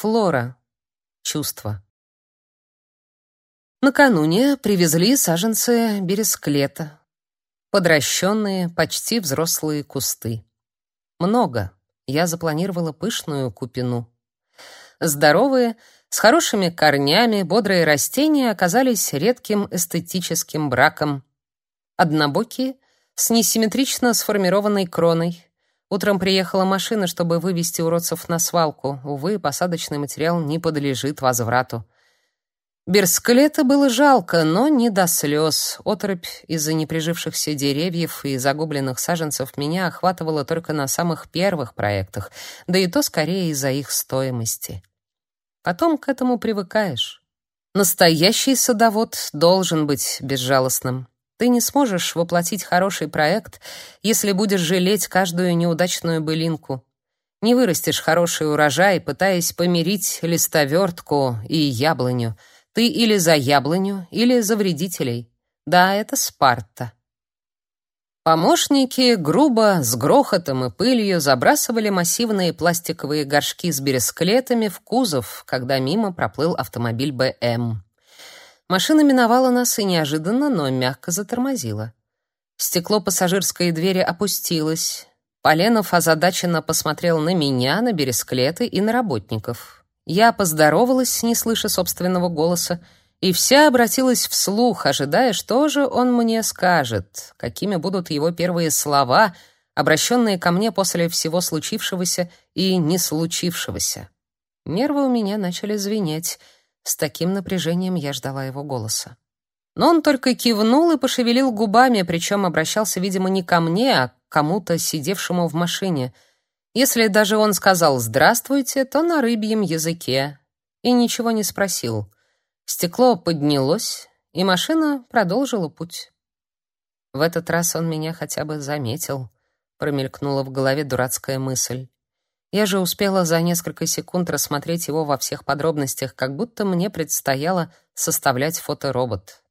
Флора. Чувство. Накануне привезли саженцы бересклета. Подращенные, почти взрослые кусты. Много. Я запланировала пышную купину. Здоровые, с хорошими корнями, бодрые растения оказались редким эстетическим браком. Однобокие, с несимметрично сформированной кроной. Утром приехала машина, чтобы вывести уродцев на свалку. Увы, посадочный материал не подлежит возврату. Берсклета было жалко, но не до слез. Оторопь из-за неприжившихся деревьев и загубленных саженцев меня охватывала только на самых первых проектах, да и то скорее из-за их стоимости. Потом к этому привыкаешь. Настоящий садовод должен быть безжалостным. Ты не сможешь воплотить хороший проект, если будешь жалеть каждую неудачную былинку. Не вырастешь хороший урожай, пытаясь помирить листовертку и яблоню — ты или за яблоню, или за вредителей. Да, это Спарта. Помощники грубо, с грохотом и пылью забрасывали массивные пластиковые горшки с бересклетами в кузов, когда мимо проплыл автомобиль БМ. Машина миновала нас и неожиданно, но мягко затормозила. Стекло пассажирской двери опустилось. Поленов озадаченно посмотрел на меня, на бересклеты и на работников. Я поздоровалась, не слыша собственного голоса, и вся обратилась вслух, ожидая, что же он мне скажет, какими будут его первые слова, обращенные ко мне после всего случившегося и не случившегося. Нервы у меня начали звенеть. С таким напряжением я ждала его голоса. Но он только кивнул и пошевелил губами, причем обращался, видимо, не ко мне, а к кому-то, сидевшему в машине — если даже он сказал «здравствуйте», то на рыбьем языке и ничего не спросил. Стекло поднялось, и машина продолжила путь. В этот раз он меня хотя бы заметил, промелькнула в голове дурацкая мысль. Я же успела за несколько секунд рассмотреть его во всех подробностях, как будто мне предстояло составлять фоторобот.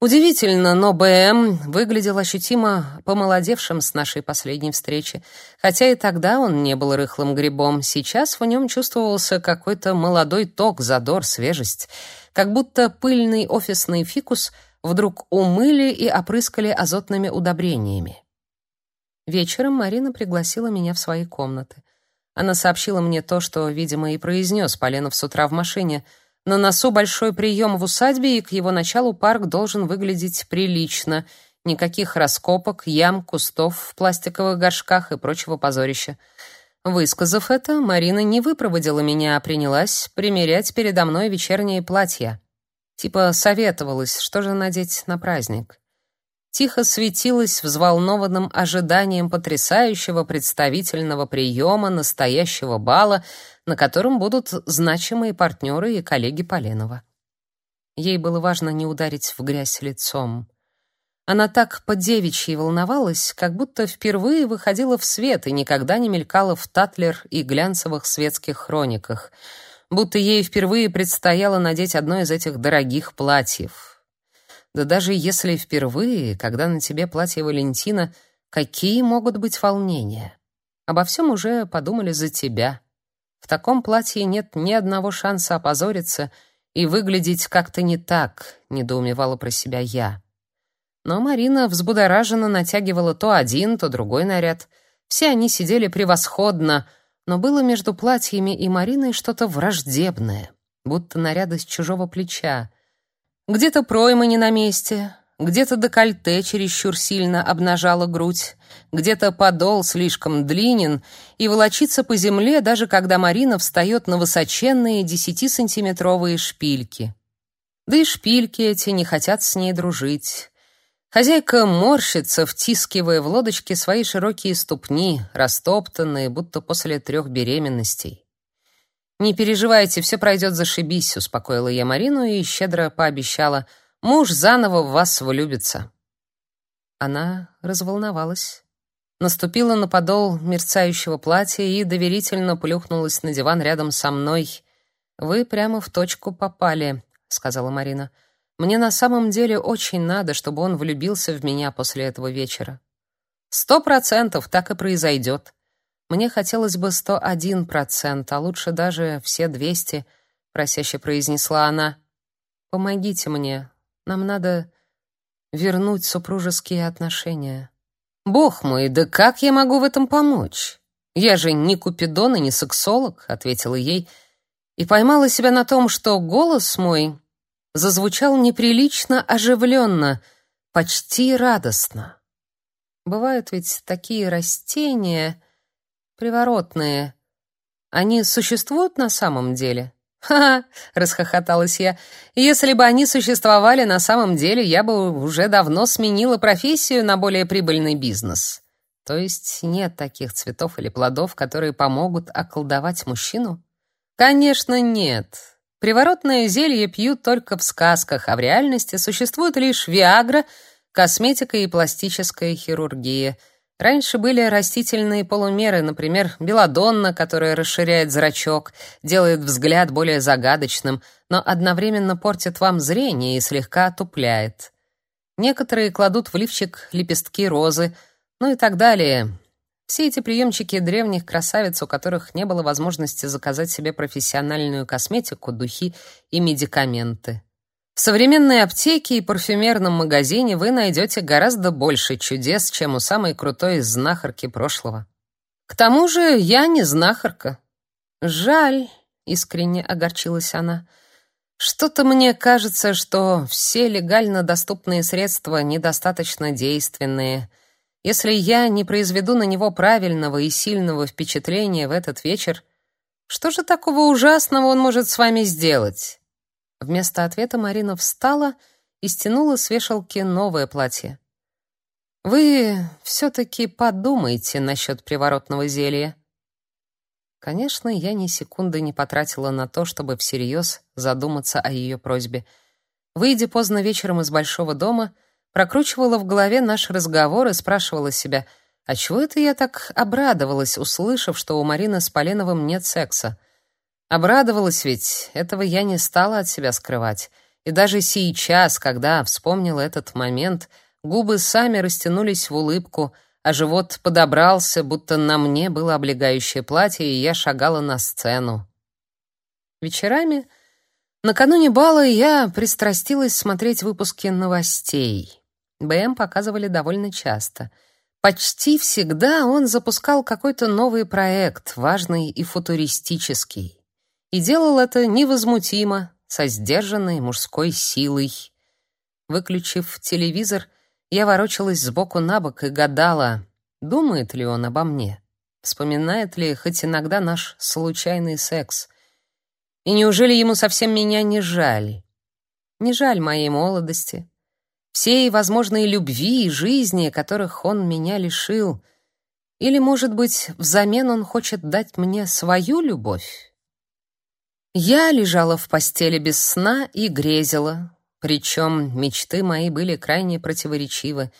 Удивительно, но БМ выглядел ощутимо помолодевшим с нашей последней встречи. Хотя и тогда он не был рыхлым грибом, сейчас в нем чувствовался какой-то молодой ток, задор, свежесть. Как будто пыльный офисный фикус вдруг умыли и опрыскали азотными удобрениями. Вечером Марина пригласила меня в свои комнаты. Она сообщила мне то, что, видимо, и произнес Поленов с утра в машине — на носу большой прием в усадьбе, и к его началу парк должен выглядеть прилично. Никаких раскопок, ям, кустов в пластиковых горшках и прочего позорища. Высказав это, Марина не выпроводила меня, а принялась примерять передо мной вечернее платье. Типа советовалась, что же надеть на праздник тихо светилась взволнованным ожиданием потрясающего представительного приема, настоящего бала, на котором будут значимые партнеры и коллеги Поленова. Ей было важно не ударить в грязь лицом. Она так по-девичьи волновалась, как будто впервые выходила в свет и никогда не мелькала в Татлер и глянцевых светских хрониках, будто ей впервые предстояло надеть одно из этих дорогих платьев — да даже если впервые, когда на тебе платье Валентина, какие могут быть волнения? Обо всем уже подумали за тебя. В таком платье нет ни одного шанса опозориться и выглядеть как-то не так, недоумевала про себя я. Но Марина взбудораженно натягивала то один, то другой наряд. Все они сидели превосходно, но было между платьями и Мариной что-то враждебное, будто наряды с чужого плеча. Где-то пройма не на месте, где-то декольте чересчур сильно обнажало грудь, где-то подол слишком длинен и волочится по земле, даже когда Марина встает на высоченные десятисантиметровые шпильки. Да и шпильки эти не хотят с ней дружить. Хозяйка морщится, втискивая в лодочки свои широкие ступни, растоптанные, будто после трех беременностей. «Не переживайте, все пройдет зашибись», — успокоила я Марину и щедро пообещала. «Муж заново в вас влюбится». Она разволновалась, наступила на подол мерцающего платья и доверительно плюхнулась на диван рядом со мной. «Вы прямо в точку попали», — сказала Марина. «Мне на самом деле очень надо, чтобы он влюбился в меня после этого вечера». «Сто процентов так и произойдет». Мне хотелось бы сто один процент, а лучше даже все двести, просяще произнесла она. Помогите мне. Нам надо вернуть супружеские отношения. Бог мой, да как я могу в этом помочь? Я же не купидон и не сексолог, ответила ей и поймала себя на том, что голос мой зазвучал неприлично оживленно, почти радостно. Бывают ведь такие растения приворотные. Они существуют на самом деле? «Ха-ха!» — расхохоталась я. «Если бы они существовали на самом деле, я бы уже давно сменила профессию на более прибыльный бизнес. То есть нет таких цветов или плодов, которые помогут околдовать мужчину?» «Конечно, нет. Приворотное зелье пьют только в сказках, а в реальности существует лишь Виагра, косметика и пластическая хирургия — Раньше были растительные полумеры, например, белладонна, которая расширяет зрачок, делает взгляд более загадочным, но одновременно портит вам зрение и слегка отупляет. Некоторые кладут в лифчик лепестки розы, ну и так далее. Все эти приемчики древних красавиц, у которых не было возможности заказать себе профессиональную косметику, духи и медикаменты. В современной аптеке и парфюмерном магазине вы найдете гораздо больше чудес, чем у самой крутой знахарки прошлого. К тому же я не знахарка. Жаль, искренне огорчилась она. Что-то мне кажется, что все легально доступные средства недостаточно действенные. Если я не произведу на него правильного и сильного впечатления в этот вечер, что же такого ужасного он может с вами сделать? Вместо ответа Марина встала и стянула с вешалки новое платье. Вы все таки подумайте насчет приворотного зелья. Конечно, я ни секунды не потратила на то, чтобы всерьез задуматься о ее просьбе. Выйдя поздно вечером из большого дома, прокручивала в голове наш разговор и спрашивала себя: "А чего это я так обрадовалась, услышав, что у Марины с Поленовым нет секса?" Обрадовалась ведь, этого я не стала от себя скрывать. И даже сейчас, когда вспомнила этот момент, губы сами растянулись в улыбку, а живот подобрался, будто на мне было облегающее платье, и я шагала на сцену. Вечерами, накануне бала, я пристрастилась смотреть выпуски новостей. БМ показывали довольно часто. Почти всегда он запускал какой-то новый проект, важный и футуристический и делал это невозмутимо, со сдержанной мужской силой. Выключив телевизор, я ворочалась сбоку на бок и гадала, думает ли он обо мне, вспоминает ли хоть иногда наш случайный секс. И неужели ему совсем меня не жаль? Не жаль моей молодости, всей возможной любви и жизни, которых он меня лишил. Или, может быть, взамен он хочет дать мне свою любовь? Я лежала в постели без сна и грезила, причем мечты мои были крайне противоречивы.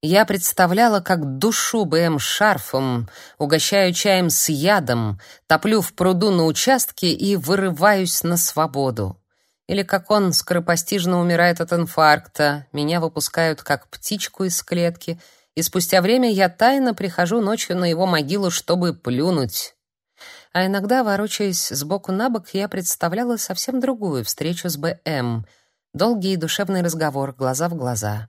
Я представляла, как душу БМ шарфом, угощаю чаем с ядом, топлю в пруду на участке и вырываюсь на свободу. Или как он скоропостижно умирает от инфаркта, меня выпускают как птичку из клетки, и спустя время я тайно прихожу ночью на его могилу, чтобы плюнуть а иногда, ворочаясь сбоку на бок, я представляла совсем другую встречу с БМ. Долгий и душевный разговор, глаза в глаза.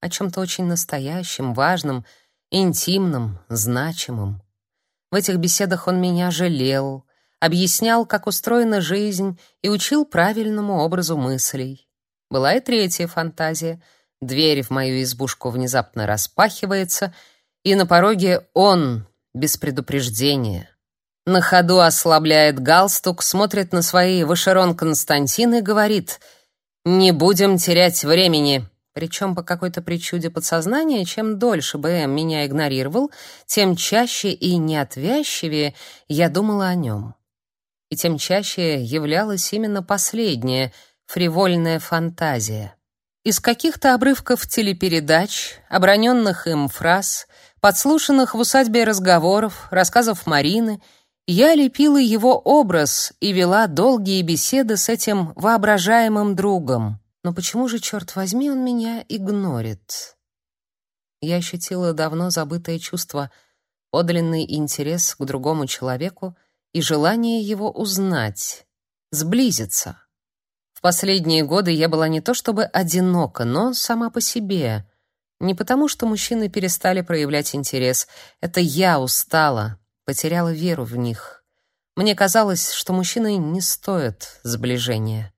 О чем-то очень настоящем, важном, интимном, значимом. В этих беседах он меня жалел, объяснял, как устроена жизнь, и учил правильному образу мыслей. Была и третья фантазия. Дверь в мою избушку внезапно распахивается, и на пороге он, без предупреждения, на ходу ослабляет галстук, смотрит на свои вышерон Константин и говорит «Не будем терять времени». Причем по какой-то причуде подсознания, чем дольше БМ меня игнорировал, тем чаще и неотвязчивее я думала о нем. И тем чаще являлась именно последняя, фривольная фантазия. Из каких-то обрывков телепередач, оброненных им фраз, подслушанных в усадьбе разговоров, рассказов Марины — я лепила его образ и вела долгие беседы с этим воображаемым другом. Но почему же, черт возьми, он меня игнорит? Я ощутила давно забытое чувство подлинный интерес к другому человеку и желание его узнать, сблизиться. В последние годы я была не то чтобы одинока, но сама по себе. Не потому, что мужчины перестали проявлять интерес. Это я устала, потеряла веру в них. Мне казалось, что мужчины не стоят сближения.